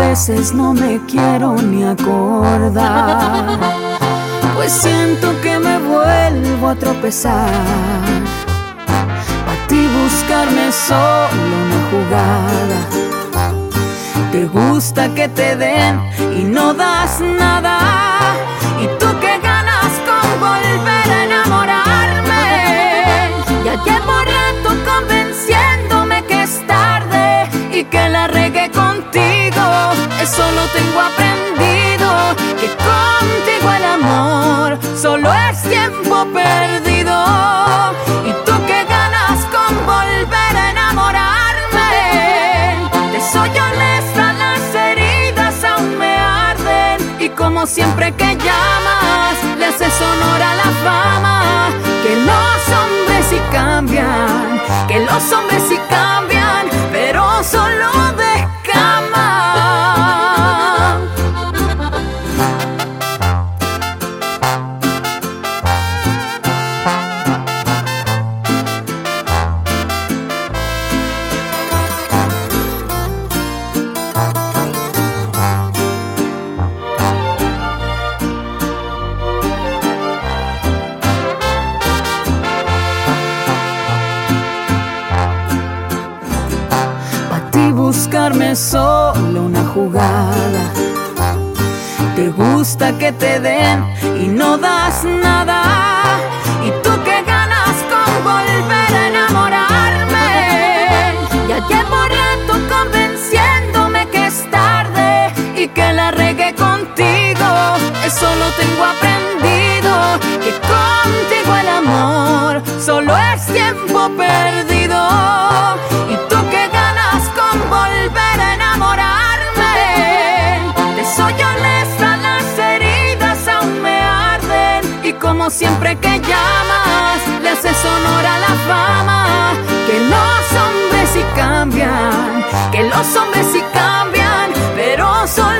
veces no me quiero ni acordar, pues siento que me vuelvo a tropezar. A ti buscarme solo una jugada. Te gusta que te den y no das nada. Tengo aprendido. Que contigo el amor solo es tiempo perdido. Y tú que ganas con volver a enamorarme. Te soy honesta, las heridas aún me arden. Y como siempre que llamas, le haces honor a la fama. Que los hombres sí cambian, que los hombres ti buscarme solo una jugada. Te gusta que te den y no das nada. Y tú que ganas con volver a enamorarme. Ya llevo rato convenciéndome que es tarde y que la regué contigo. Eso lo tengo aprendido. Que contigo el amor solo es tiempo perdido. Como siempre que llamas, le honor a la fama. Que los hombres sí cambian, que los hombres sí cambian, pero solo